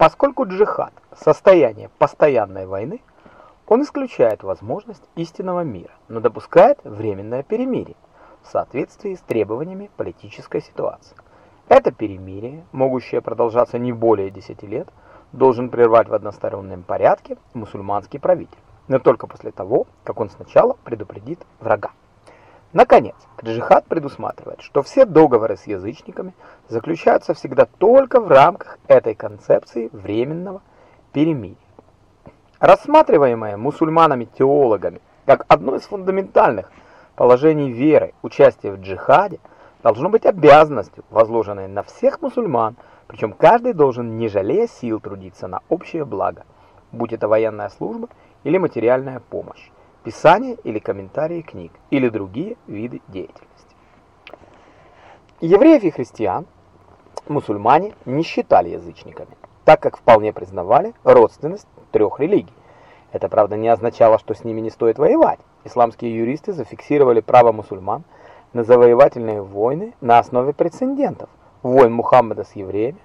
Поскольку джихад – состояние постоянной войны, он исключает возможность истинного мира, но допускает временное перемирие в соответствии с требованиями политической ситуации. Это перемирие, могущее продолжаться не более 10 лет, должен прервать в одностороннем порядке мусульманский правитель, но только после того, как он сначала предупредит врага. Наконец, джихад предусматривает, что все договоры с язычниками заключаются всегда только в рамках этой концепции временного перемирия. Рассматриваемое мусульманами-теологами как одно из фундаментальных положений веры участие в джихаде должно быть обязанностью, возложенной на всех мусульман, причем каждый должен, не жалея сил, трудиться на общее благо, будь это военная служба или материальная помощь писание или комментарии книг, или другие виды деятельности. Евреев и христиан мусульмане не считали язычниками, так как вполне признавали родственность трех религий. Это, правда, не означало, что с ними не стоит воевать. Исламские юристы зафиксировали право мусульман на завоевательные войны на основе прецедентов войн Мухаммеда с евреями,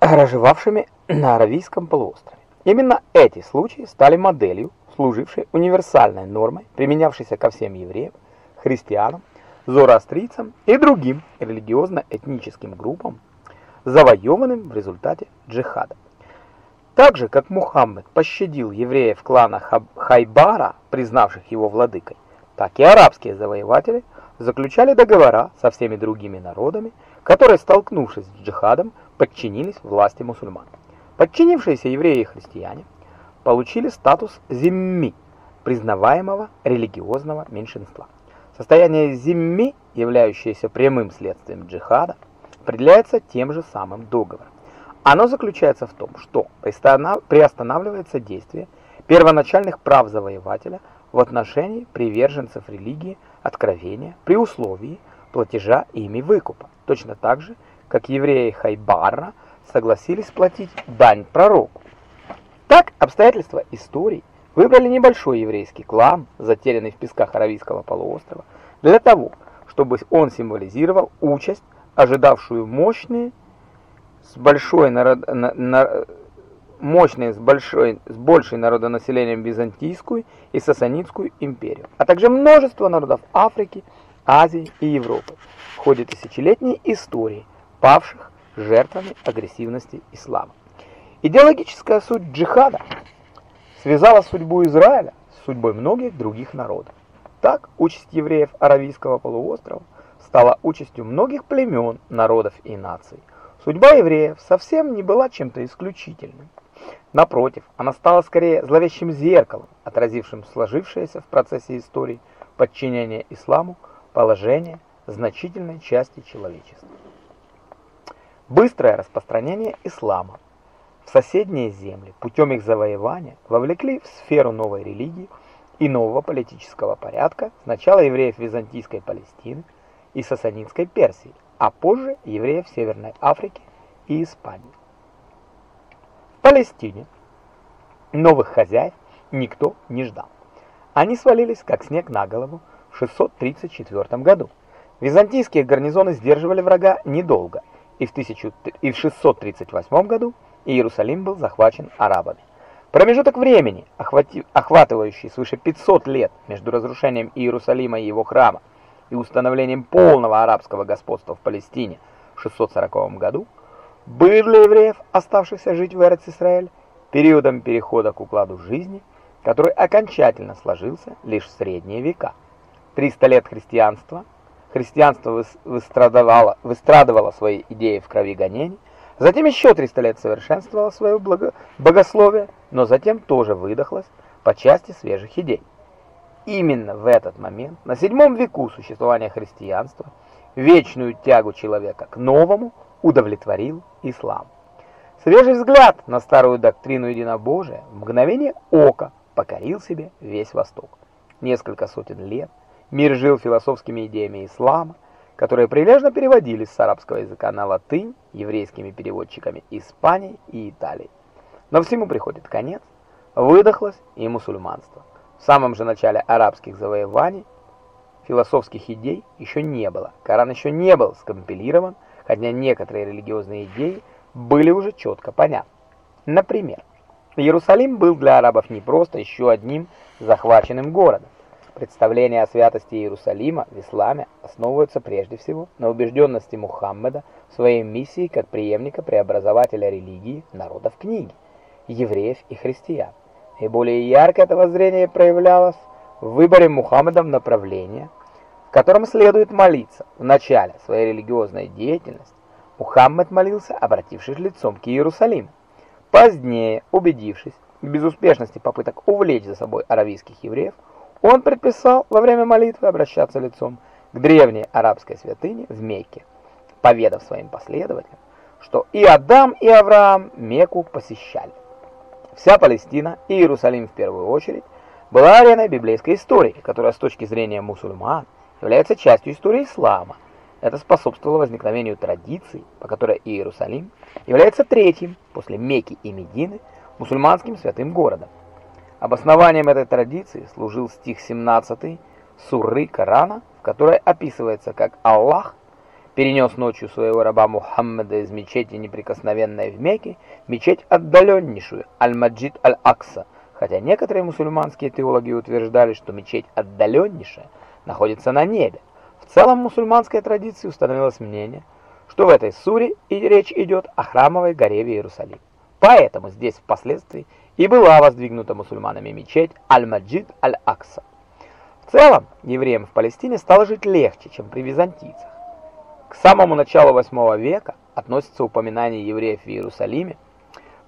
разживавшими на Аравийском полуострове. Именно эти случаи стали моделью служившей универсальной нормой, применявшейся ко всем евреям, христианам, зороастрийцам и другим религиозно-этническим группам, завоеванным в результате джихада. Так же, как Мухаммед пощадил евреев клана Хайбара, признавших его владыкой, так и арабские завоеватели заключали договора со всеми другими народами, которые, столкнувшись с джихадом, подчинились власти мусульман. Подчинившиеся евреи и христиане получили статус зимми, признаваемого религиозного меньшинства. Состояние зимми, являющееся прямым следствием джихада, определяется тем же самым договором. Оно заключается в том, что приостанавливается действие первоначальных прав завоевателя в отношении приверженцев религии откровения при условии платежа ими выкупа, точно так же, как евреи Хайбара согласились платить дань пророку. Так, обстоятельства истории выбрали небольшой еврейский клан, затерянный в песках Аравийского полуострова, для того, чтобы он символизировал участь, ожидавшую мощные с большой народ, на, на, мощные с большой с большей народонаселением византийскую и сасанидскую империю, а также множество народов Африки, Азии и Европы в ходе тысячелетней истории, павших жертвами агрессивности ислама. Идеологическая суть джихада связала судьбу Израиля с судьбой многих других народов. Так, участь евреев Аравийского полуострова стала участью многих племен, народов и наций. Судьба евреев совсем не была чем-то исключительным. Напротив, она стала скорее зловещим зеркалом, отразившим сложившееся в процессе истории подчинение исламу положение значительной части человечества. Быстрое распространение ислама в соседние земли путем их завоевания вовлекли в сферу новой религии и нового политического порядка сначала евреев Византийской Палестины и Сасанинской Персии, а позже евреев Северной Африки и Испании. В Палестине новых хозяев никто не ждал. Они свалились как снег на голову в 634 году. Византийские гарнизоны сдерживали врага недолго, и в, 1638 году Иерусалим был захвачен арабами. Промежуток времени, охватывающий свыше 500 лет между разрушением Иерусалима и его храма и установлением полного арабского господства в Палестине в 640 году, был для евреев, оставшихся жить в Эрец-Исраэль, периодом перехода к укладу жизни, который окончательно сложился лишь в средние века. 300 лет христианства, христианство выстрадывало, выстрадывало свои идеи в крови гонений, Затем еще 300 лет совершенствовала свое благо... богословие, но затем тоже выдохлась по части свежих идей. Именно в этот момент, на седьмом веку существования христианства, вечную тягу человека к новому удовлетворил ислам. Свежий взгляд на старую доктрину единобожия в мгновение ока покорил себе весь Восток. Несколько сотен лет мир жил философскими идеями ислама, которые прилежно переводились с арабского языка на латынь еврейскими переводчиками Испании и Италии. Но всему приходит конец, выдохлось и мусульманство. В самом же начале арабских завоеваний философских идей еще не было. Коран еще не был скомпилирован, хотя некоторые религиозные идеи были уже четко понятны. Например, Иерусалим был для арабов не просто еще одним захваченным городом. Представления о святости Иерусалима в исламе основываются прежде всего на убежденности Мухаммеда в своей миссии как преемника преобразователя религии народов книги, евреев и христиан. Наиболее ярко это воззрение проявлялось в выборе Мухаммедом направления, в котором следует молиться. В начале своей религиозной деятельности Мухаммед молился, обратившись лицом к Иерусалиму. Позднее, убедившись в безуспешности попыток увлечь за собой аравийских евреев, он предписал во время молитвы обращаться лицом к древней арабской святыне в Мекке, поведав своим последователям, что и Адам, и Авраам Мекку посещали. Вся Палестина и Иерусалим в первую очередь была ареной библейской истории, которая с точки зрения мусульман является частью истории ислама. Это способствовало возникновению традиции, по которой Иерусалим является третьим после Мекки и Медины мусульманским святым городом. Обоснованием этой традиции служил стих 17 суры Корана, в которой описывается, как Аллах перенес ночью своего раба Мухаммада из мечети неприкосновенной в Мекке мечеть отдаленнейшую, Аль-Маджид Аль-Акса, хотя некоторые мусульманские теологи утверждали, что мечеть отдаленнейшая находится на небе. В целом мусульманской традиции установилось мнение, что в этой суре и речь идет о храмовой горе в Иерусалиме. Поэтому здесь впоследствии и была воздвигнута мусульманами мечеть Аль-Маджид Аль-Акса. В целом, евреям в Палестине стало жить легче, чем при византийцах. К самому началу 8 века относится упоминание евреев в Иерусалиме,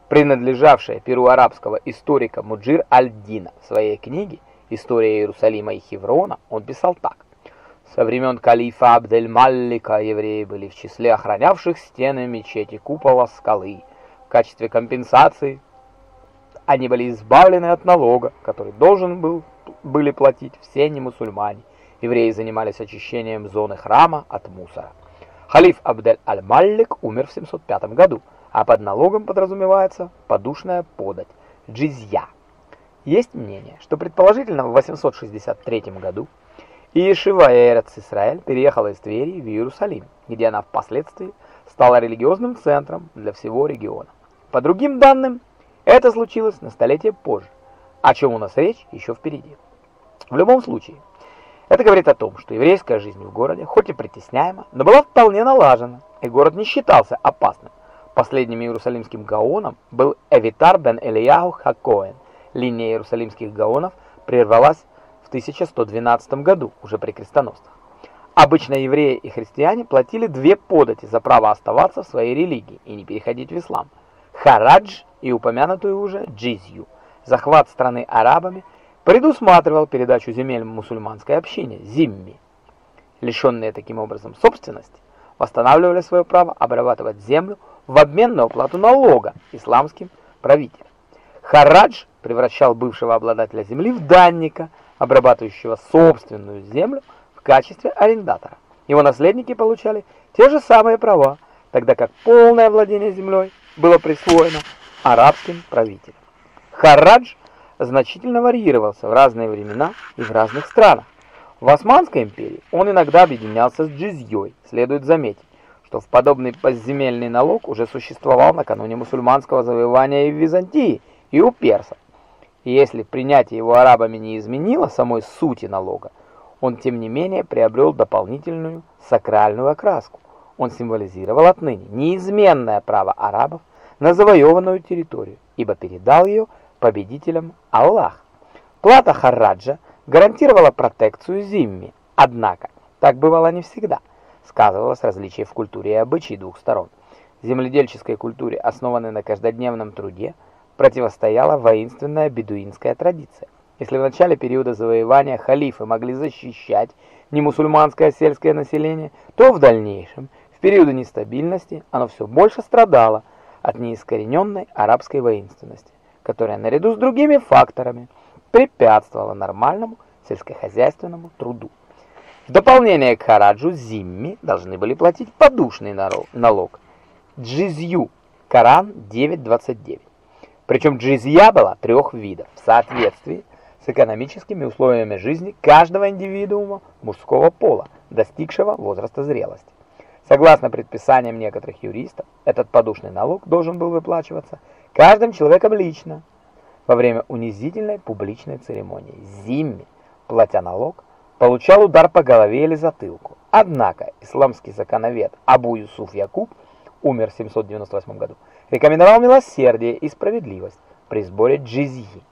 принадлежавшее перу арабского историка Муджир Аль-Дина. В своей книге «История Иерусалима и Хеврона» он писал так. Со времен калифа Абдель-Маллика евреи были в числе охранявших стены мечети купола скалы. В качестве компенсации они были избавлены от налога, который должен был были платить все немусульмане. Евреи занимались очищением зоны храма от мусора. Халиф Абдель-Аль-Маллик умер в 705 году, а под налогом подразумевается подушная подать, джизья. Есть мнение, что предположительно в 863 году Иешива Эрец Исраэль переехала из Твери в Иерусалим, где она впоследствии стала религиозным центром для всего региона. По другим данным, это случилось на столетие позже, о чем у нас речь еще впереди. В любом случае, это говорит о том, что еврейская жизнь в городе, хоть и притесняема, но была вполне налажена, и город не считался опасным. Последним иерусалимским гаоном был Эвитар бен Элияху Хакоэн. Линия иерусалимских гаонов прервалась в 1112 году, уже при крестоносцах. Обычно евреи и христиане платили две подати за право оставаться в своей религии и не переходить в ислам. Харадж и упомянутую уже джизью. Захват страны арабами предусматривал передачу земель мусульманской общине, зимми. Лишенные таким образом собственности, восстанавливали свое право обрабатывать землю в обмен на уплату налога исламским правителям. Харадж превращал бывшего обладателя земли в данника, обрабатывающего собственную землю в качестве арендатора. Его наследники получали те же самые права, тогда как полное владение землей было присвоено арабским правителям. Харадж значительно варьировался в разные времена и в разных странах. В Османской империи он иногда объединялся с джизьей. Следует заметить, что в подобный подземельный налог уже существовал накануне мусульманского завоевания и в Византии, и у персов. И если принятие его арабами не изменило самой сути налога, он тем не менее приобрел дополнительную сакральную окраску. Он символизировал отныне неизменное право арабов на завоеванную территорию, ибо передал ее победителям Аллах. Плата Хараджа гарантировала протекцию Зимми, однако так бывало не всегда. Сказывалось различие в культуре и обычаи двух сторон. Земледельческой культуре, основанной на каждодневном труде, противостояла воинственная бедуинская традиция. Если в начале периода завоевания халифы могли защищать не мусульманское сельское население, то в дальнейшем, периоды нестабильности, оно все больше страдало – от неискорененной арабской воинственности, которая наряду с другими факторами препятствовала нормальному сельскохозяйственному труду. В дополнение к хараджу зимми должны были платить подушный налог – джизью, Коран 9.29. Причем джизья была трех видов в соответствии с экономическими условиями жизни каждого индивидуума мужского пола, достигшего возраста зрелости. Согласно предписаниям некоторых юристов, этот подушный налог должен был выплачиваться каждым человеком лично во время унизительной публичной церемонии. Зимми, платя налог, получал удар по голове или затылку. Однако исламский законовед Абу Юсуф Якуб умер в 798 году, рекомендовал милосердие и справедливость при сборе джизьи.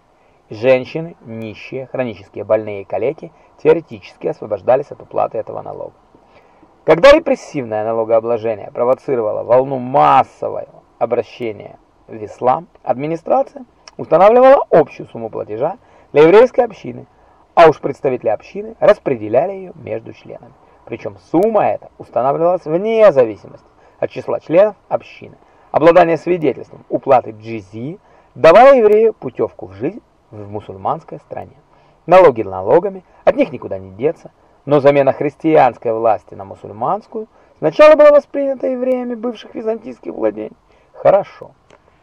Женщины, нищие, хронические больные и калеки теоретически освобождались от уплаты этого налога. Когда репрессивное налогообложение провоцировало волну массового обращения в ислам, администрация устанавливала общую сумму платежа для еврейской общины, а уж представители общины распределяли ее между членами. Причем сумма эта устанавливалась вне зависимости от числа членов общины. Обладание свидетельством уплаты джизии давало еврею путевку в жизнь в мусульманской стране. Налоги налогами, от них никуда не деться, но замена христианской власти на мусульманскую сначала была воспринята евреями бывших византийских владений. Хорошо.